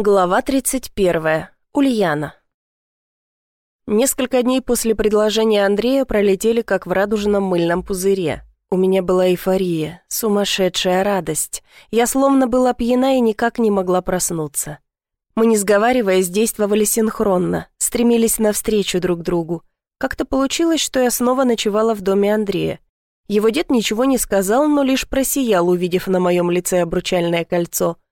Глава 31. Ульяна. Несколько дней после предложения Андрея пролетели как в радужном мыльном пузыре. У меня была эйфория, сумасшедшая радость. Я словно была пьяна и никак не могла проснуться. Мы, не сговариваясь, действовали синхронно, стремились навстречу друг другу. Как-то получилось, что я снова ночевала в доме Андрея. Его дед ничего не сказал, но лишь просиял, увидев на моем лице обручальное кольцо –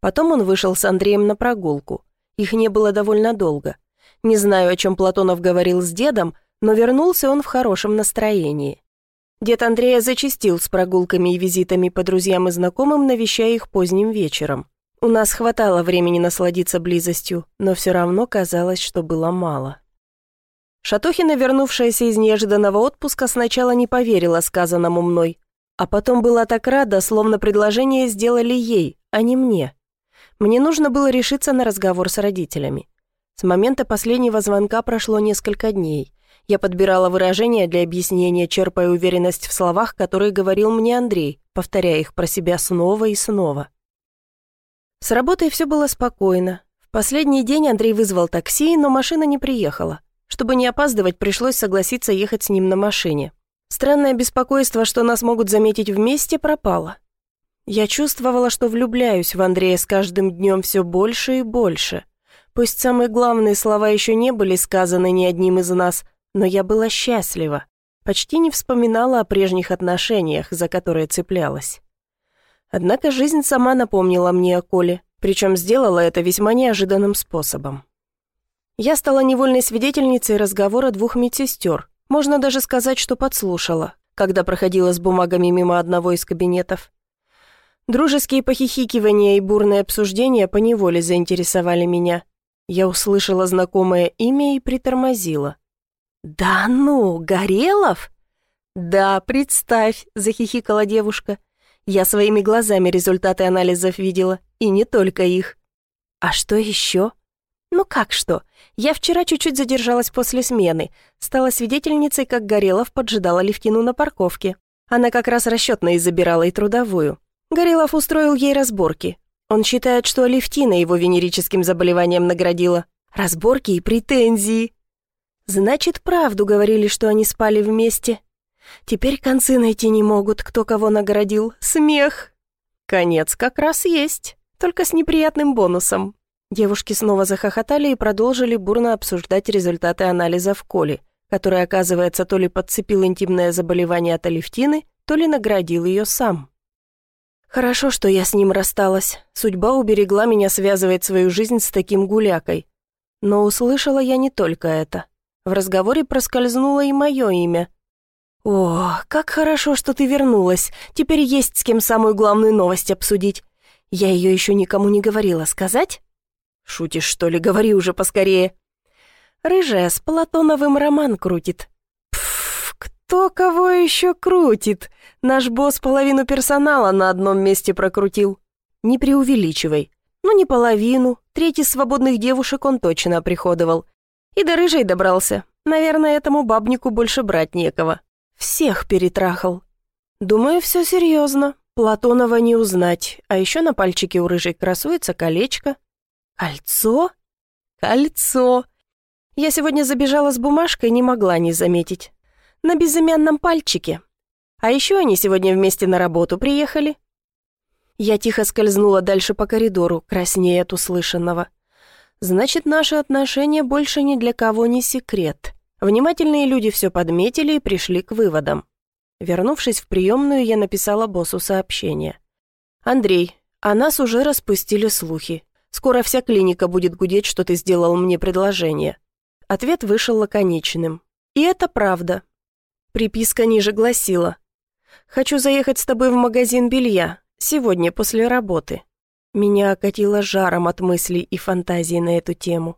Потом он вышел с Андреем на прогулку. Их не было довольно долго. Не знаю, о чем Платонов говорил с дедом, но вернулся он в хорошем настроении. Дед Андрея зачастил с прогулками и визитами по друзьям и знакомым, навещая их поздним вечером. У нас хватало времени насладиться близостью, но все равно казалось, что было мало. Шатохина, вернувшаяся из неожиданного отпуска, сначала не поверила сказанному мной, а потом была так рада, словно предложение сделали ей, а не мне. Мне нужно было решиться на разговор с родителями. С момента последнего звонка прошло несколько дней. Я подбирала выражения для объяснения, черпая уверенность в словах, которые говорил мне Андрей, повторяя их про себя снова и снова. С работой все было спокойно. В последний день Андрей вызвал такси, но машина не приехала. Чтобы не опаздывать, пришлось согласиться ехать с ним на машине. Странное беспокойство, что нас могут заметить вместе, пропало. Я чувствовала, что влюбляюсь в Андрея с каждым днем все больше и больше. Пусть самые главные слова еще не были сказаны ни одним из нас, но я была счастлива. Почти не вспоминала о прежних отношениях, за которые цеплялась. Однако жизнь сама напомнила мне о Коле, причем сделала это весьма неожиданным способом. Я стала невольной свидетельницей разговора двух медсестер, можно даже сказать, что подслушала, когда проходила с бумагами мимо одного из кабинетов. Дружеские похихикивания и бурные обсуждения поневоле заинтересовали меня. Я услышала знакомое имя и притормозила. «Да ну, Горелов?» «Да, представь», — захихикала девушка. «Я своими глазами результаты анализов видела, и не только их». «А что еще?» «Ну как что? Я вчера чуть-чуть задержалась после смены. Стала свидетельницей, как Горелов поджидала Левтину на парковке. Она как раз расчетные забирала и трудовую. Горелов устроил ей разборки. Он считает, что Алевтина его венерическим заболеванием наградила. Разборки и претензии. Значит, правду говорили, что они спали вместе. Теперь концы найти не могут, кто кого наградил. Смех. Конец как раз есть, только с неприятным бонусом. Девушки снова захохотали и продолжили бурно обсуждать результаты анализа в Коле, который, оказывается, то ли подцепил интимное заболевание от Алевтины, то ли наградил ее сам. Хорошо, что я с ним рассталась. Судьба уберегла меня связывать свою жизнь с таким гулякой. Но услышала я не только это. В разговоре проскользнуло и мое имя. «О, как хорошо, что ты вернулась. Теперь есть с кем самую главную новость обсудить. Я ее еще никому не говорила. Сказать?» «Шутишь, что ли? Говори уже поскорее». «Рыжая с Платоновым роман крутит. «Кто кого еще крутит? Наш босс половину персонала на одном месте прокрутил. Не преувеличивай. Ну, не половину. Треть свободных девушек он точно приходовал. И до рыжей добрался. Наверное, этому бабнику больше брать некого. Всех перетрахал. Думаю, все серьезно. Платонова не узнать. А еще на пальчике у рыжей красуется колечко. Кольцо? Кольцо. Я сегодня забежала с бумажкой, не могла не заметить на безымянном пальчике. А еще они сегодня вместе на работу приехали. Я тихо скользнула дальше по коридору, краснея от услышанного. Значит, наши отношения больше ни для кого не секрет. Внимательные люди все подметили и пришли к выводам. Вернувшись в приемную, я написала боссу сообщение. «Андрей, о нас уже распустили слухи. Скоро вся клиника будет гудеть, что ты сделал мне предложение». Ответ вышел лаконичным. «И это правда. Приписка ниже гласила «Хочу заехать с тобой в магазин белья, сегодня после работы». Меня окатило жаром от мыслей и фантазий на эту тему.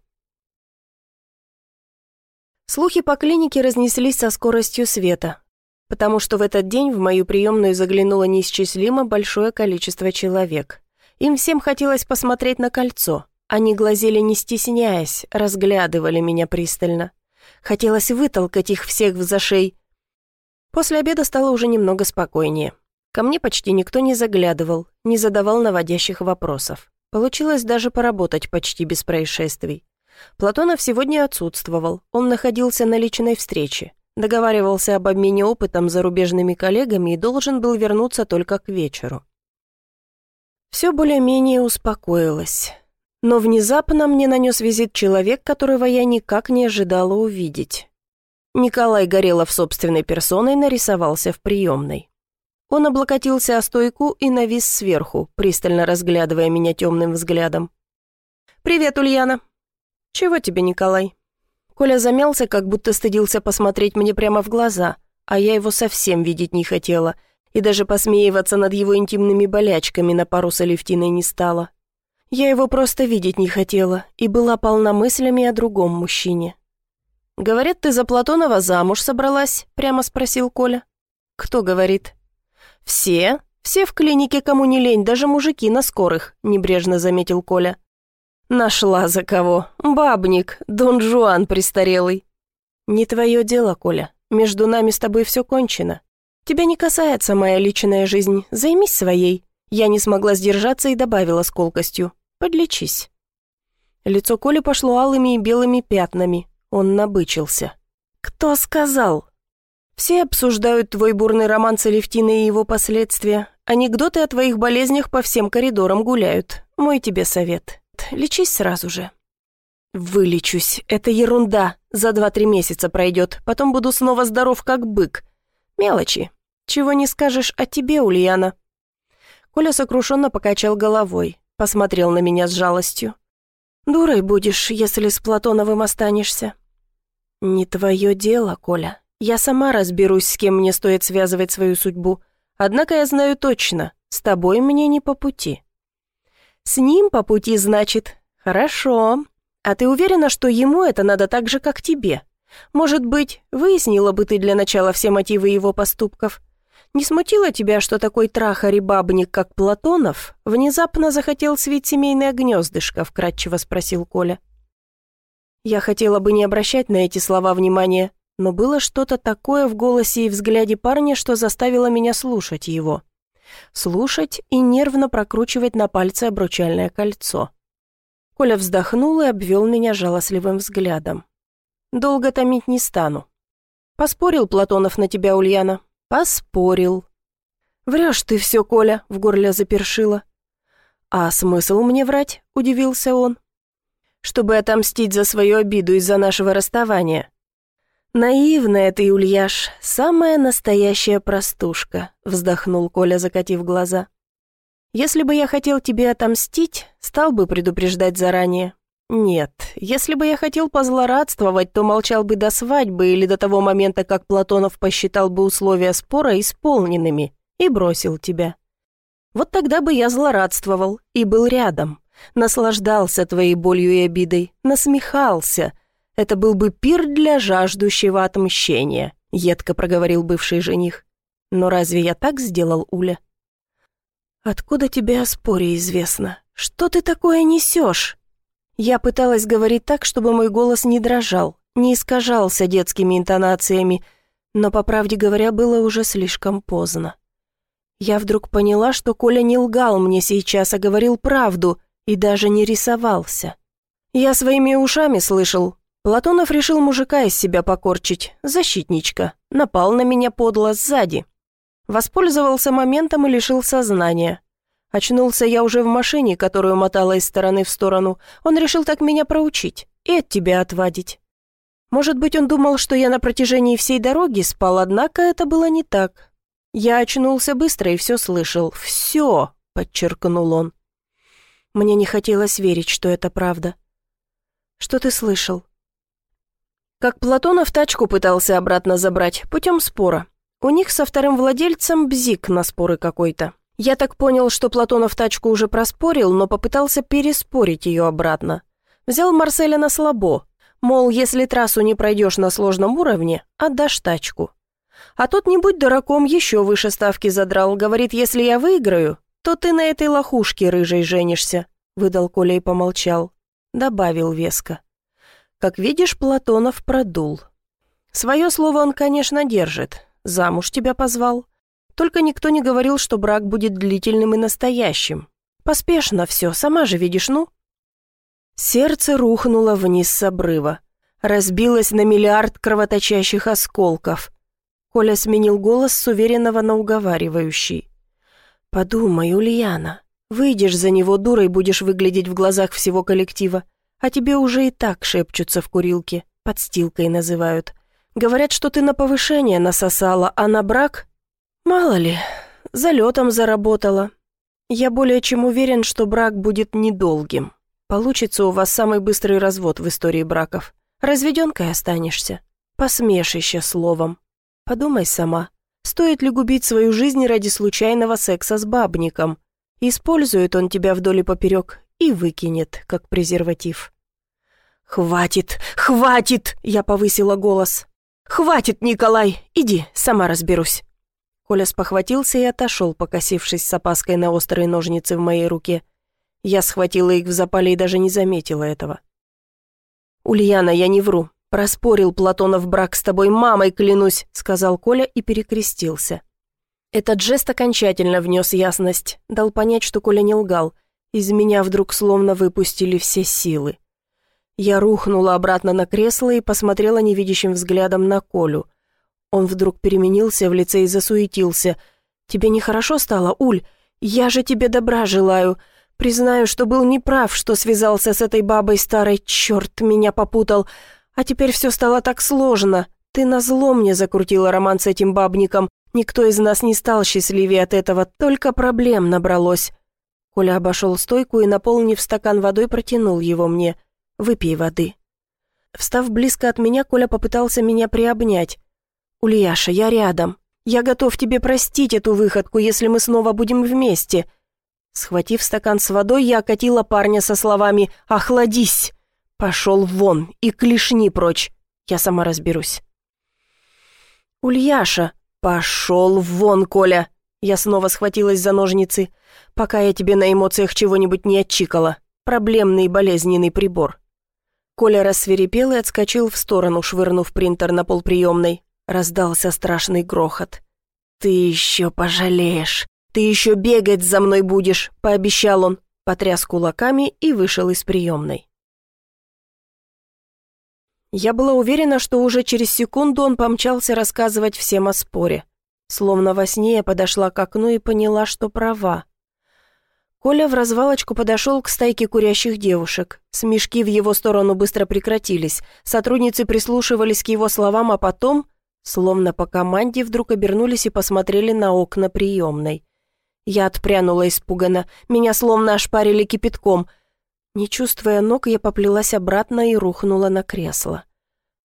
Слухи по клинике разнеслись со скоростью света, потому что в этот день в мою приемную заглянуло неисчислимо большое количество человек. Им всем хотелось посмотреть на кольцо. Они глазели не стесняясь, разглядывали меня пристально. Хотелось вытолкать их всех в зашей, После обеда стало уже немного спокойнее. Ко мне почти никто не заглядывал, не задавал наводящих вопросов. Получилось даже поработать почти без происшествий. Платонов сегодня отсутствовал, он находился на личной встрече, договаривался об обмене опытом с зарубежными коллегами и должен был вернуться только к вечеру. Все более-менее успокоилось. Но внезапно мне нанес визит человек, которого я никак не ожидала увидеть. Николай Горелов собственной персоной нарисовался в приемной. Он облокотился о стойку и навис сверху, пристально разглядывая меня темным взглядом. «Привет, Ульяна!» «Чего тебе, Николай?» Коля замялся, как будто стыдился посмотреть мне прямо в глаза, а я его совсем видеть не хотела, и даже посмеиваться над его интимными болячками на пару с Алевтиной не стала. Я его просто видеть не хотела и была полна мыслями о другом мужчине. «Говорят, ты за Платонова замуж собралась?» — прямо спросил Коля. «Кто говорит?» «Все? Все в клинике, кому не лень, даже мужики на скорых», — небрежно заметил Коля. «Нашла за кого. Бабник, Дон Жуан престарелый». «Не твое дело, Коля. Между нами с тобой все кончено. Тебя не касается моя личная жизнь. Займись своей». Я не смогла сдержаться и добавила с колкостью. «Подлечись». Лицо Коли пошло алыми и белыми пятнами. Он набычился. «Кто сказал?» «Все обсуждают твой бурный роман с Алевтиной и его последствия. Анекдоты о твоих болезнях по всем коридорам гуляют. Мой тебе совет лечись сразу же». «Вылечусь. Это ерунда. За два-три месяца пройдет. Потом буду снова здоров, как бык. Мелочи. Чего не скажешь о тебе, Ульяна?» Коля сокрушенно покачал головой, посмотрел на меня с жалостью. «Дурой будешь, если с Платоновым останешься». «Не твое дело, Коля. Я сама разберусь, с кем мне стоит связывать свою судьбу. Однако я знаю точно, с тобой мне не по пути». С ним по пути, значит? Хорошо. А ты уверена, что ему это надо так же, как тебе? Может быть, выяснила бы ты для начала все мотивы его поступков? Не смутило тебя, что такой трахарь-бабник, как Платонов, внезапно захотел свить семейное гнездышко?» — вкратчиво спросил Коля. Я хотела бы не обращать на эти слова внимания, но было что-то такое в голосе и взгляде парня, что заставило меня слушать его слушать и нервно прокручивать на пальце обручальное кольцо. Коля вздохнул и обвел меня жалостливым взглядом. «Долго томить не стану». «Поспорил Платонов на тебя, Ульяна?» «Поспорил». «Врешь ты все, Коля», — в горле запершило. «А смысл мне врать?» — удивился он. «Чтобы отомстить за свою обиду из-за нашего расставания. «Наивная ты, Ульяш, самая настоящая простушка», — вздохнул Коля, закатив глаза. «Если бы я хотел тебе отомстить, стал бы предупреждать заранее. Нет, если бы я хотел позлорадствовать, то молчал бы до свадьбы или до того момента, как Платонов посчитал бы условия спора исполненными и бросил тебя. Вот тогда бы я злорадствовал и был рядом, наслаждался твоей болью и обидой, насмехался» Это был бы пир для жаждущего отмщения», — едко проговорил бывший жених. «Но разве я так сделал, Уля?» «Откуда тебе о споре известно? Что ты такое несешь?» Я пыталась говорить так, чтобы мой голос не дрожал, не искажался детскими интонациями, но, по правде говоря, было уже слишком поздно. Я вдруг поняла, что Коля не лгал мне сейчас, а говорил правду и даже не рисовался. Я своими ушами слышал, Платонов решил мужика из себя покорчить, защитничка, напал на меня подло сзади. Воспользовался моментом и лишил сознания. Очнулся я уже в машине, которую мотала из стороны в сторону. Он решил так меня проучить и от тебя отвадить. Может быть, он думал, что я на протяжении всей дороги спал, однако это было не так. Я очнулся быстро и все слышал. «Все», — подчеркнул он. Мне не хотелось верить, что это правда. «Что ты слышал?» Как Платонов тачку пытался обратно забрать, путем спора. У них со вторым владельцем бзик на споры какой-то. Я так понял, что Платонов тачку уже проспорил, но попытался переспорить ее обратно. Взял Марселя на слабо. Мол, если трассу не пройдешь на сложном уровне, отдашь тачку. А тот, не будь дураком, еще выше ставки задрал. Говорит, если я выиграю, то ты на этой лохушке рыжей женишься. Выдал Коля и помолчал. Добавил веско. Как видишь, Платонов продул. Свое слово он, конечно, держит. Замуж тебя позвал. Только никто не говорил, что брак будет длительным и настоящим. Поспешно все, сама же видишь, ну». Сердце рухнуло вниз с обрыва. Разбилось на миллиард кровоточащих осколков. Коля сменил голос с уверенного на уговаривающий. «Подумай, Ульяна, выйдешь за него дурой, будешь выглядеть в глазах всего коллектива, а тебе уже и так шепчутся в курилке, подстилкой называют. Говорят, что ты на повышение насосала, а на брак? Мало ли, залетом заработала. Я более чем уверен, что брак будет недолгим. Получится у вас самый быстрый развод в истории браков. Разведенкой останешься. Посмешище словом. Подумай сама, стоит ли губить свою жизнь ради случайного секса с бабником? Использует он тебя вдоль и поперек и выкинет, как презерватив. «Хватит, хватит!» — я повысила голос. «Хватит, Николай! Иди, сама разберусь!» Коля спохватился и отошел, покосившись с опаской на острые ножницы в моей руке. Я схватила их в запале и даже не заметила этого. «Ульяна, я не вру. Проспорил Платонов брак с тобой, мамой клянусь», — сказал Коля и перекрестился. Этот жест окончательно внес ясность, дал понять, что Коля не лгал. Из меня вдруг словно выпустили все силы. Я рухнула обратно на кресло и посмотрела невидящим взглядом на Колю. Он вдруг переменился в лице и засуетился. «Тебе нехорошо стало, Уль? Я же тебе добра желаю. Признаю, что был неправ, что связался с этой бабой старой. Черт, меня попутал. А теперь все стало так сложно. Ты назло мне закрутила роман с этим бабником. Никто из нас не стал счастливее от этого, только проблем набралось». Коля обошел стойку и, наполнив стакан водой, протянул его мне. «Выпей воды». Встав близко от меня, Коля попытался меня приобнять. «Ульяша, я рядом. Я готов тебе простить эту выходку, если мы снова будем вместе». Схватив стакан с водой, я окатила парня со словами «Охладись!» «Пошел вон и клешни прочь, я сама разберусь». «Ульяша!» «Пошел вон, Коля!» Я снова схватилась за ножницы. «Пока я тебе на эмоциях чего-нибудь не отчикала. Проблемный болезненный прибор». Коля рассверепел и отскочил в сторону, швырнув принтер на пол приемной. Раздался страшный грохот. «Ты еще пожалеешь! Ты еще бегать за мной будешь!» — пообещал он, потряс кулаками и вышел из приемной. Я была уверена, что уже через секунду он помчался рассказывать всем о споре. Словно во сне я подошла к окну и поняла, что права. Коля в развалочку подошел к стайке курящих девушек. Смешки в его сторону быстро прекратились. Сотрудницы прислушивались к его словам, а потом, словно по команде, вдруг обернулись и посмотрели на окна приемной. Я отпрянула испуганно, меня словно ошпарили кипятком — не чувствуя ног, я поплелась обратно и рухнула на кресло.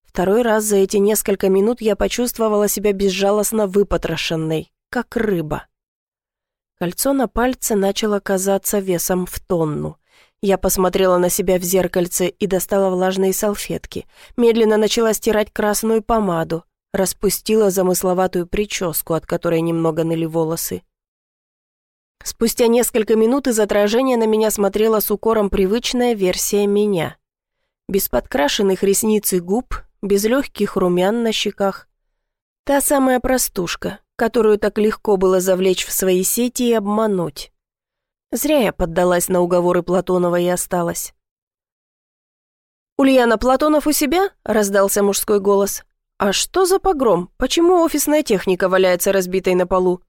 Второй раз за эти несколько минут я почувствовала себя безжалостно выпотрошенной, как рыба. Кольцо на пальце начало казаться весом в тонну. Я посмотрела на себя в зеркальце и достала влажные салфетки. Медленно начала стирать красную помаду, распустила замысловатую прическу, от которой немного ныли волосы. Спустя несколько минут из отражения на меня смотрела с укором привычная версия меня. Без подкрашенных ресниц и губ, без легких румян на щеках. Та самая простушка, которую так легко было завлечь в свои сети и обмануть. Зря я поддалась на уговоры Платонова и осталась. «Ульяна Платонов у себя?» – раздался мужской голос. «А что за погром? Почему офисная техника валяется разбитой на полу?»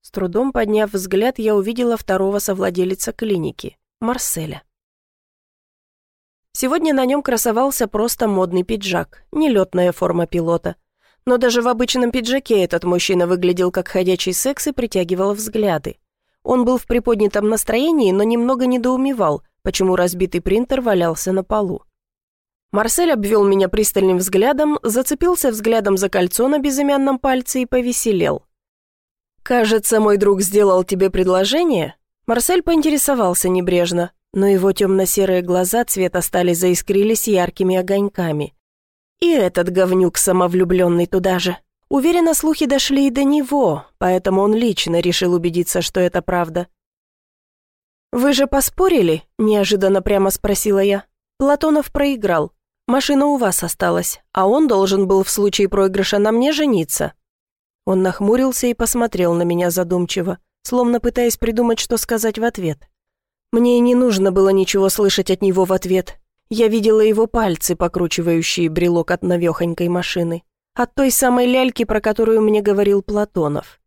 С трудом подняв взгляд, я увидела второго совладелица клиники, Марселя. Сегодня на нем красовался просто модный пиджак, нелетная форма пилота. Но даже в обычном пиджаке этот мужчина выглядел как ходячий секс и притягивал взгляды. Он был в приподнятом настроении, но немного недоумевал, почему разбитый принтер валялся на полу. Марсель обвел меня пристальным взглядом, зацепился взглядом за кольцо на безымянном пальце и повеселел. «Кажется, мой друг сделал тебе предложение?» Марсель поинтересовался небрежно, но его темно-серые глаза цвета стали заискрились яркими огоньками. И этот говнюк самовлюбленный туда же. Уверенно, слухи дошли и до него, поэтому он лично решил убедиться, что это правда. «Вы же поспорили?» – неожиданно прямо спросила я. Платонов проиграл. Машина у вас осталась, а он должен был в случае проигрыша на мне жениться. Он нахмурился и посмотрел на меня задумчиво, словно пытаясь придумать, что сказать в ответ. Мне и не нужно было ничего слышать от него в ответ. Я видела его пальцы, покручивающие брелок от навехонькой машины. От той самой ляльки, про которую мне говорил Платонов.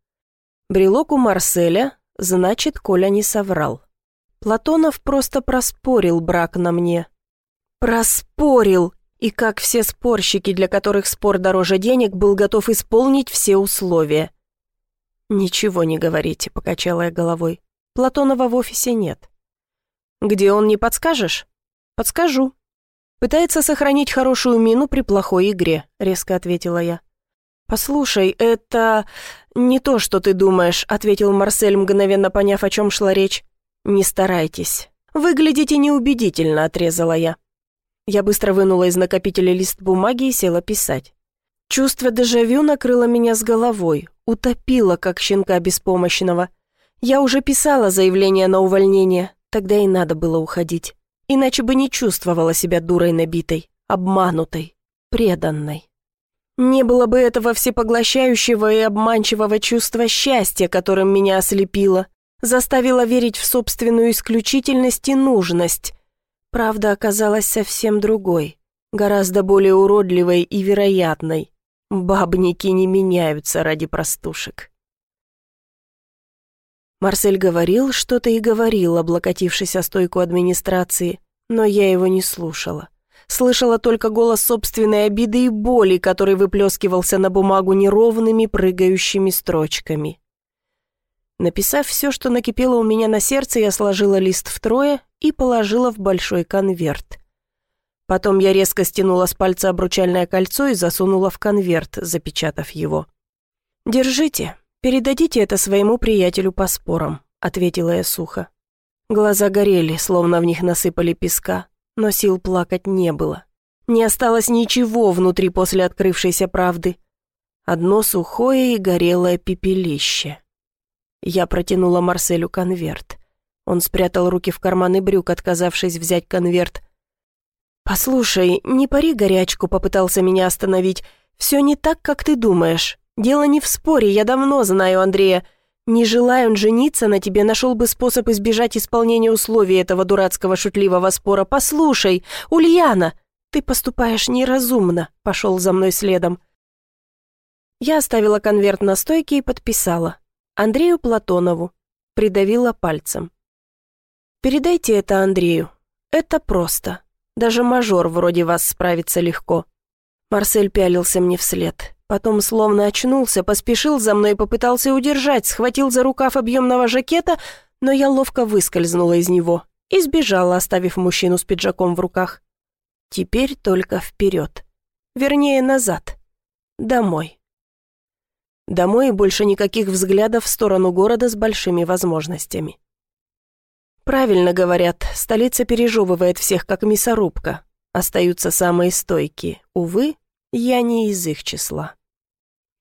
Брелок у Марселя, значит, Коля не соврал. Платонов просто проспорил брак на мне. Проспорил! И как все спорщики, для которых спор дороже денег, был готов исполнить все условия. «Ничего не говорите», — покачала я головой. «Платонова в офисе нет». «Где он, не подскажешь?» «Подскажу». «Пытается сохранить хорошую мину при плохой игре», — резко ответила я. «Послушай, это не то, что ты думаешь», — ответил Марсель, мгновенно поняв, о чем шла речь. «Не старайтесь. Выглядите неубедительно», — отрезала я. Я быстро вынула из накопителя лист бумаги и села писать. Чувство дежавю накрыло меня с головой, утопило, как щенка беспомощного. Я уже писала заявление на увольнение, тогда и надо было уходить. Иначе бы не чувствовала себя дурой набитой, обманутой, преданной. Не было бы этого всепоглощающего и обманчивого чувства счастья, которым меня ослепило, заставило верить в собственную исключительность и нужность, Правда оказалась совсем другой, гораздо более уродливой и вероятной. Бабники не меняются ради простушек. Марсель говорил что-то и говорил, облокотившись о стойку администрации, но я его не слушала. Слышала только голос собственной обиды и боли, который выплескивался на бумагу неровными прыгающими строчками. Написав все, что накипело у меня на сердце, я сложила лист втрое и положила в большой конверт. Потом я резко стянула с пальца обручальное кольцо и засунула в конверт, запечатав его. «Держите, передадите это своему приятелю по спорам», — ответила я сухо. Глаза горели, словно в них насыпали песка, но сил плакать не было. Не осталось ничего внутри после открывшейся правды. Одно сухое и горелое пепелище. Я протянула Марселю конверт. Он спрятал руки в карманы брюк, отказавшись взять конверт. «Послушай, не пари горячку», — попытался меня остановить. «Все не так, как ты думаешь. Дело не в споре, я давно знаю Андрея. Не желая он жениться на тебе, нашел бы способ избежать исполнения условий этого дурацкого шутливого спора. Послушай, Ульяна, ты поступаешь неразумно», — пошел за мной следом. Я оставила конверт на стойке и подписала. Андрею Платонову. Придавила пальцем. Передайте это Андрею. Это просто. Даже мажор вроде вас справится легко». Марсель пялился мне вслед. Потом словно очнулся, поспешил за мной и попытался удержать, схватил за рукав объемного жакета, но я ловко выскользнула из него и сбежала, оставив мужчину с пиджаком в руках. Теперь только вперед. Вернее, назад. Домой. Домой и больше никаких взглядов в сторону города с большими возможностями. Правильно говорят, столица пережевывает всех, как мясорубка. Остаются самые стойкие. Увы, я не из их числа.